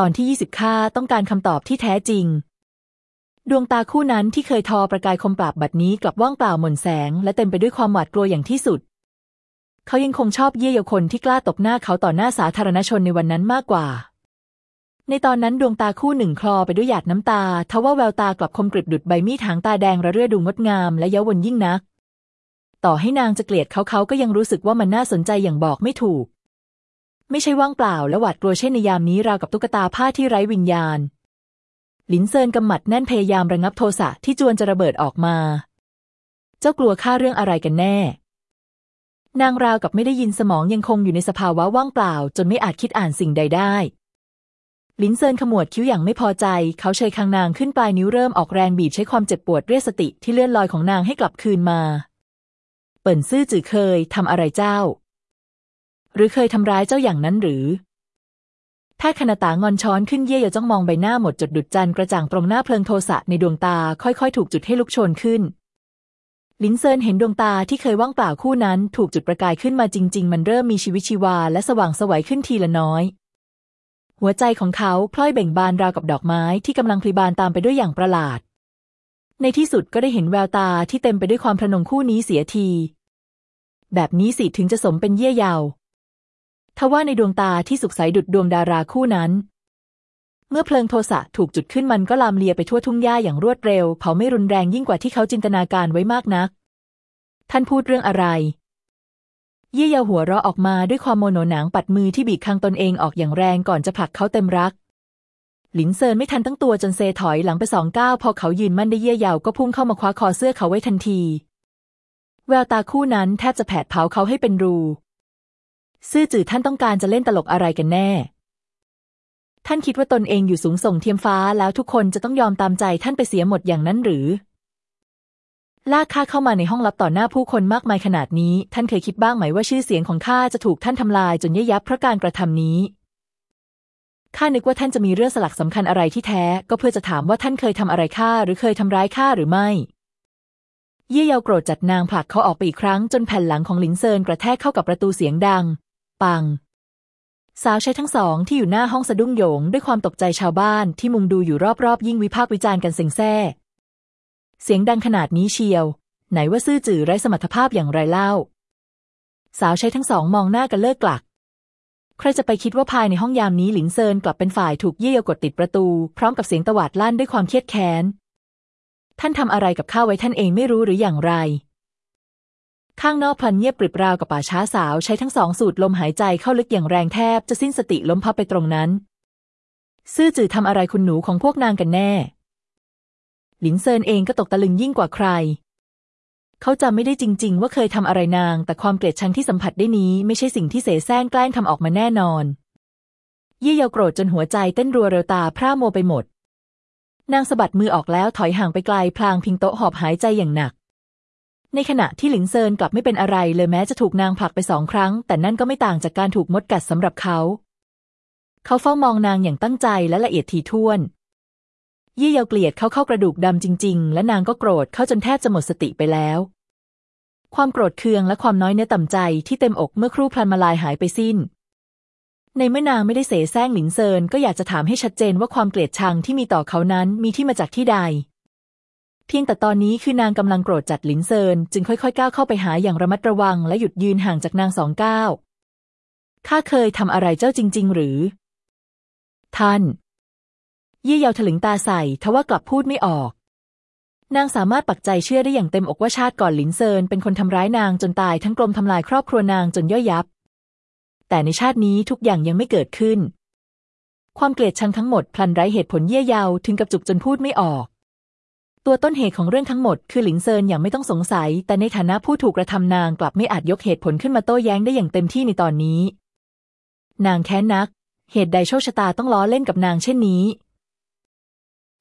ตอนที่ยี่สิบข้าต้องการคำตอบที่แท้จริง ดวงตาคู่นั้นที่เคยทอประกายคมปราบบัดนี้กลับว่างเปล่าหม่นแสง และเต็มไปด้วยความหวาดกลัวอย่างที่สุด เขายังคงชอบเยี่ยยคนที่กล้าตบหน้าเขาต่อหน้าสาธารณชนในวันนั้นมากกว่า ในตอนนั้นดวงตาคู่หนึ่งคลอไปด้วยหยาดน้ำตา ทว่าแววตากลับคมกริบดุดใบมีดหางตาแดงระเรื่อดูงดงามและเย้าวนยิ่งนัก ต่อให้นางจะเกลียดเขาเขาก็ยังรู้สึกว่ามันน่าสนใจอย่างบอกไม่ถูก ไม่ใช่ว่างเปล่าและหวาดกลัวเช่นในยามนี้ราวกับตุ๊กตาผ้าที่ไร้วิญญาณ หลินเซินกำหมัดแน่นพยายามระงับโทสะที่จวนจะระเบิดออกมา เจ้ากลัวข้าเรื่องอะไรกันแน่ นางราวกับไม่ได้ยินสมองยังคงอยู่ในสภาวะว่างเปล่า จนไม่อาจคิดอ่านสิ่งใดได้หลินเซินขมวดคิ้วอย่างไม่พอใจ เขาเชยคางนางขึ้นปลายนิ้วเริ่มออกแรงบีบใช้ความเจ็บปวดเรียกสติที่เลื่อนลอยของนางให้กลับคืนมา เปิ่นซื่อจื่อเคยทำอะไรเจ้า หรือเคยทำร้ายเจ้าอย่างนั้นหรือแพทย์คณตางอนช้อนขึ้นเย่ยจ้องมองใบหน้าหมดจดดุดจันกระจ่างตรงหน้าเพลิงโทสะในดวงตาค่อยๆ ถูกจุดให้ลุกโชนขึ้น ลินเซินเห็นดวงตาที่เคยว่างเปล่าคู่นั้น ถูกจุดประกายขึ้นมาจริง ๆ มันเริ่มมีชีวิตชีวาและสว่างสวัยขึ้นทีละน้อย หัวใจของเขาพล่อยเบ่งบานราวกับดอกไม้ที่กำลังพลิบานตามไปด้วยอย่างประหลาด ในที่สุดก็ได้เห็นแววตาที่เต็มไปด้วยความพนงคู่นี้เสียที แบบนี้สิถึงจะสมเป็นเยี่ยยาว ทว่าในดวงตาที่สุขใสดุดดวงดาราคู่นั้น เมื่อเพลิงโทสะถูกจุดขึ้นมันก็ลามเลียไปทั่วทุ่งหญ้าอย่างรวดเร็ว เผาไม่รุนแรงยิ่งกว่าที่เขาจินตนาการไว้มากนัก ท่านพูดเรื่องอะไร เยี่ยยาหัวเราะออกมาด้วยความโมโนหนังปัดมือที่บีบคางตนเองออกอย่างแรงก่อนจะผลักเขาเต็มรัก หลินเซินไม่ทันตั้งตัวจนเซถอยหลังไปสองก้าวพอเขายืนมั่นได้เยี่ยยาวก็พุ่งเข้ามาคว้าคอเสื้อเขาไว้ทันที แววตาคู่นั้นแทบจะแผดเผาเขาให้เป็นรู ซื่อจื่อท่านต้องการจะเล่นตลกอะไรกันแน่ ท่านคิดว่าตนเองอยู่สูงส่งเทียมฟ้าแล้วทุกคนจะต้องยอมตามใจท่านไปเสียหมดอย่างนั้นหรือ ลากข้าเข้ามาในห้องลับต่อหน้าผู้คนมากมายขนาดนี้ ท่านเคยคิดบ้างไหมว่าชื่อเสียงของข้าจะถูกท่านทำลายจนย่ยับเพราะการกระทำนี้ข้านึกว่าท่านจะมีเรื่องสลักสำคัญอะไรที่แท้ ก็เพื่อจะถามว่าท่านเคยทำอะไรข้าหรือเคยทำร้ายข้าหรือไม่ เยี่ยเยาโกรธจัดนางผลักเขาออกไปอีกครั้งจนแผ่นหลังของหลินเซินกระแทกเข้ากับประตูเสียงดัง ปัง สาวใช้ทั้งสองที่อยู่หน้าห้องสะดุ้งโยง ด้วยความตกใจชาวบ้านที่มุงดูอยู่รอบๆ ยิ่งวิพากษ์วิจารณ์กันเซ็งแซ่ เสียงดังขนาดนี้เชียว ไหนว่าซื่อจื่อไร้สมรรถภาพอย่างไรเล่า สาวใช้ทั้งสองมองหน้ากันเลิกกลัก ใครจะไปคิดว่าภายในห้องยามนี้หลินเซินกลับเป็นฝ่ายถูกเยี่ยกดติดประตู พร้อมกับเสียงตวาดลั่นด้วยความเครียดแค้นท่านทำอะไรกับข้าไว้ท่านเองไม่รู้หรืออย่างไร ข้างนอกพลันเงียบปริบราวกับป่าช้าสาวใช้ทั้งสองสูดลมหายใจเข้าลึกอย่างแรงแทบจะสิ้นสติล้มพับไปตรงนั้น ซื่อจื่อทำอะไรคุณหนูของพวกนางกันแน่ หลินเซินเองก็ตกตะลึงยิ่งกว่าใคร เขาจำไม่ได้จริง ๆ ว่าเคยทำอะไรนาง แต่ความเกลียดชังที่สัมผัสได้นี้ไม่ใช่สิ่งที่เสแสร้งแกล้งทำออกมาแน่นอนยี่เยาโกรธจนหัวใจเต้นรัวเร็วตาพร่ามัวไปหมด นางสะบัดมือออกแล้วถอยห่างไปไกลพลางพิงโต๊ะหอบหายใจอย่างหนัก ในขณะที่หลินเซินกลับไม่เป็นอะไรเลยแม้จะถูกนางผลักไปสองครั้ง แต่นั่นก็ไม่ต่างจากการถูกมดกัดสำหรับเขา เขาเฝ้ามองนางอย่างตั้งใจและละเอียดถี่ถ้วนยี่เยาเกลียดเขาเข้ากระดูกดำจริง ๆ และนางก็โกรธเขาจนแทบจะหมดสติไปแล้ว ความโกรธเคืองและความน้อยเนื้อต่ำใจที่เต็มอกเมื่อครู่พลันมาลายหายไปสิ้น ในเมื่อนางไม่ได้เสแสร้งหลินเซินก็อยากจะถามให้ชัดเจนว่าความเกลียดชังที่มีต่อเขานั้นมีที่มาจากที่ใด เพียงแต่ตอนนี้คือนางกำลังโกรธจัดหลินเซิน จึงค่อยๆ ก้าวเข้าไปหาอย่างระมัดระวัง และหยุดยืนห่างจากนางสองก้าวข้าเคยทำอะไรเจ้าจริง ๆ หรือ ท่าน เยี่ยยาวถลึงตาใส่ทว่ากลับพูดไม่ออก นางสามารถปักใจเชื่อได้อย่างเต็มอกว่าชาติก่อนหลินเซิน เป็นคนทำร้ายนางจนตายทั้งกลมทำลายครอบครัวนางจนย่อยยับ แต่ในชาตินี้ทุกอย่างยังไม่เกิดขึ้น ความเกลียดชังทั้งหมดพลันไร้เหตุผลเยี่ยยาวถึงกับจุกจนพูดไม่ออก ตัวต้นเหตุของเรื่องทั้งหมดคือหลิงเซินอย่างไม่ต้องสงสัย แต่ในฐานะผู้ถูกกระทำนางกลับไม่อาจยกเหตุผลขึ้นมาโต้แย้งได้อย่างเต็มที่ในตอนนี้ นางแค้นนัก เหตุใดโชคชะตาต้องล้อเล่นกับนางเช่นนี้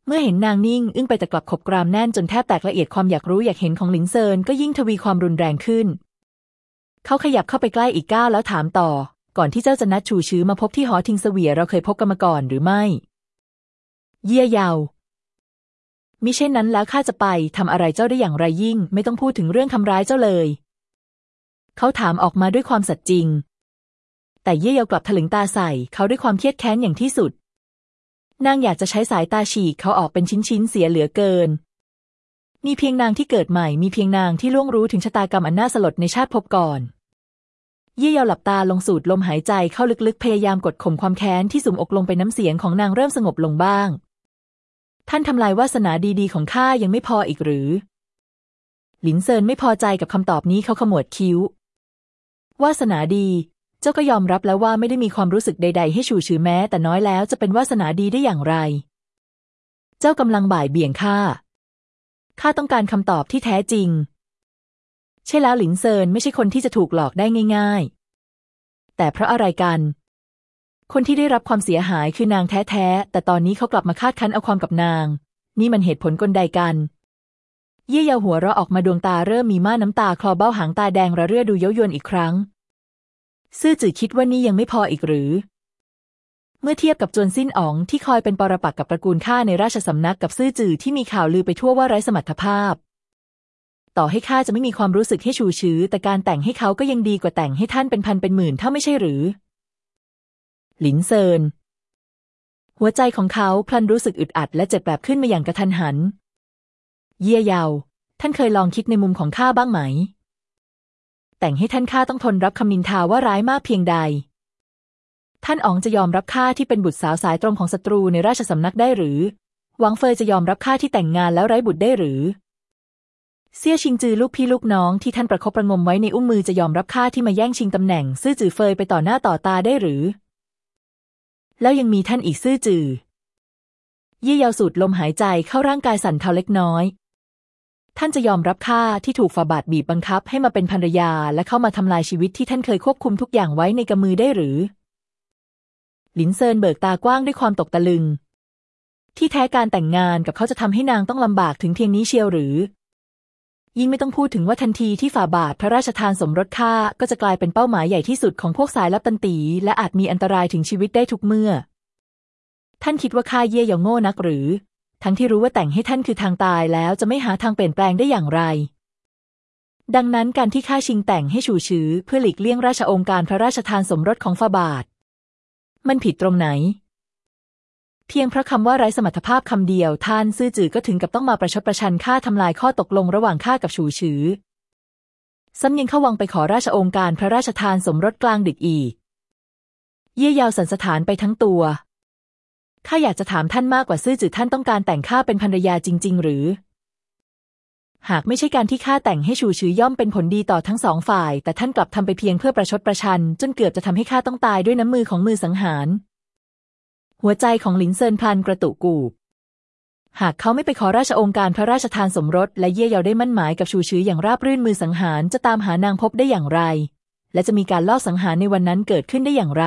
เมื่อเห็นนางนิ่ง อึ้งไปแต่กลับขบกรามแน่นจนแทบแตกละเอียดความอยากรู้อยากเห็นของหลิงเซินก็ยิ่งทวีความรุนแรงขึ้น เขาขยับเข้าไปใกล้อีกก้าวแล้วถามต่อ ก่อนที่เจ้าจะนัดชูชื้อมาพบที่หอทิงเสวียเราเคยพบกันมาก่อนหรือไม่ เยี่ยยาว มิเช่นนั้นแล้วข้าจะไปทำอะไรเจ้าได้อย่างไรยิ่ง ไม่ต้องพูดถึงเรื่องทำร้ายเจ้าเลย เขาถามออกมาด้วยความสัตย์จริง แต่เย่เยากลับถลึงตาใส่เขาด้วยความเครียดแค้นอย่างที่สุด นางอยากจะใช้สายตาฉีกเขาออกเป็นชิ้นๆเสียเหลือเกิน มีเพียงนางที่เกิดใหม่ มีเพียงนางที่ล่วงรู้ถึงชะตากรรมอันน่าสลดในชาติภพก่อน เยี่ยยาหลับตาลงสูดลมหายใจเข้าลึกๆ พยายามกดข่มความแค้นที่สุมอกลงไปน้ำเสียงของนางเริ่มสงบลงบ้าง ท่านทำลายวาสนาดีๆ ของข้ายังไม่พออีกหรือ หลินเซินไม่พอใจกับคำตอบนี้เขาขมวดคิ้ว วาสนาดี เจ้าก็ยอมรับแล้วว่าไม่ได้มีความรู้สึกใด ๆ ให้ชูชือแม้ แต่น้อยแล้วจะเป็นวาสนาดีได้อย่างไร เจ้ากำลังบ่ายเบี่ยงข้า ข้าต้องการคำตอบที่แท้จริง ใช่แล้วหลินเซินไม่ใช่คนที่จะถูกหลอกได้ง่าย ๆ แต่เพราะอะไรกัน คนที่ได้รับความเสียหายคือนางแท้ๆ แต่ตอนนี้เขากลับมาคาดคั้นเอาความกับนาง นี่มันเหตุผลกลใดกัน เยี่ยยาหัวเราะออกมาดวงตาเริ่มมีม่านน้ำตาคลอเบ้าหางตาแดงระเรื่อดูเย้ายวนอีกครั้ง ซื่อจื่อคิดว่านี่ยังไม่พออีกหรือ เมื่อเทียบกับจวนสิ้นอ๋องที่คอยเป็นปรปักษ์กับตระกูลข้าในราชสำนักกับซื่อจื่อที่มีข่าวลือไปทั่วว่าไร้สมรรถภาพ ต่อให้ข้าจะไม่มีความรู้สึกให้ชูชื้อ แต่การแต่งให้เขาก็ยังดีกว่าแต่งให้ท่านเป็นพันเป็นหมื่นเท่าไม่ใช่หรือ หลินเซิน หัวใจของเขาพลันรู้สึกอึดอัดและเจ็บแบบขึ้นมาอย่างกระทันหัน เยี่ยยาว ท่านเคยลองคิดในมุมของข้าบ้างไหม แต่งให้ท่านข้าต้องทนรับคำนินทาว่าร้ายมากเพียงใด ท่านอ๋องจะยอมรับข้าที่เป็นบุตรสาวสายตรงของศัตรูในราชสำนักได้หรือ หวังเฟยจะยอมรับข้าที่แต่งงานแล้วไร้บุตรได้หรือเซี่ยชิงจือลูกพี่ลูกน้องที่ท่านประคบประงมไว้ในอุ้มมือจะยอมรับข้าที่มาแย่งชิงตำแหน่ง ซื่อจือเฟยไปต่อหน้าต่อตาได้หรือ แล้วยังมีท่านอีกซื่อจือเยี่ยยาวสูดลมหายใจเข้าร่างกายสั่นเทาเล็กน้อย ท่านจะยอมรับข้าที่ถูกฝ่าบาทบีบบังคับให้มาเป็นภรรยาและเข้ามาทำลายชีวิตที่ท่านเคยควบคุมทุกอย่างไว้ในกำมือได้หรือ หลินเซินเบิกตากว้างด้วยความตกตะลึง ที่แท้การแต่งงานกับเขาจะทำให้นางต้องลำบากถึงเพียงนี้เชียวหรือ ยิ่งไม่ต้องพูดถึงว่าทันทีที่ฝ่าบาทพระราชทานสมรสข้าก็จะกลายเป็นเป้าหมายใหญ่ที่สุดของพวกสายลับตันตี และอาจมีอันตรายถึงชีวิตได้ทุกเมื่อ ท่านคิดว่าข้าเย่ยองโง่นักหรือ ทั้งที่รู้ว่าแต่งให้ท่านคือทางตายแล้วจะไม่หาทางเปลี่ยนแปลงได้อย่างไร ดังนั้นการที่ข้าชิงแต่งให้ฉูชื้อเพื่อหลีกเลี่ยงราชองค์การพระราชทานสมรสของฝ่าบาท มันผิดตรงไหน เพียงเพราะคำว่าไร้สมรรถภาพคำเดียวท่านซื่อจือก็ถึงกับต้องมาประชดประชันข้าทำลายข้อตกลงระหว่างข้ากับฉูชือซ้ำยังเข้าวังไปขอราชองค์การพระราชทานสมรสกลางดึกอีก เยี่ยยาวสันสถานไปทั้งตัวข้าอยากจะถามท่านมากกว่าซื่อจือท่านต้องการแต่งข้าเป็นภรรยาจริง ๆ หรือ หากไม่ใช่การที่ข้าแต่งให้ชูชือย่อมเป็นผลดีต่อทั้งสองฝ่าย แต่ท่านกลับทำไปเพียงเพื่อประชดประชัน จนเกือบจะทำให้ข้าต้องตายด้วยน้ำมือของมือสังหาร หัวใจของหลินเซินพลันกระตุกกูบ หากเขาไม่ไปขอราชองค์การพระราชทานสมรส และเย่เยาได้มั่นหมายกับชูชืออย่างราบรื่นมือสังหารจะตามหานางพบได้อย่างไร และจะมีการลอบสังหารในวันนั้นเกิดขึ้นได้อย่างไร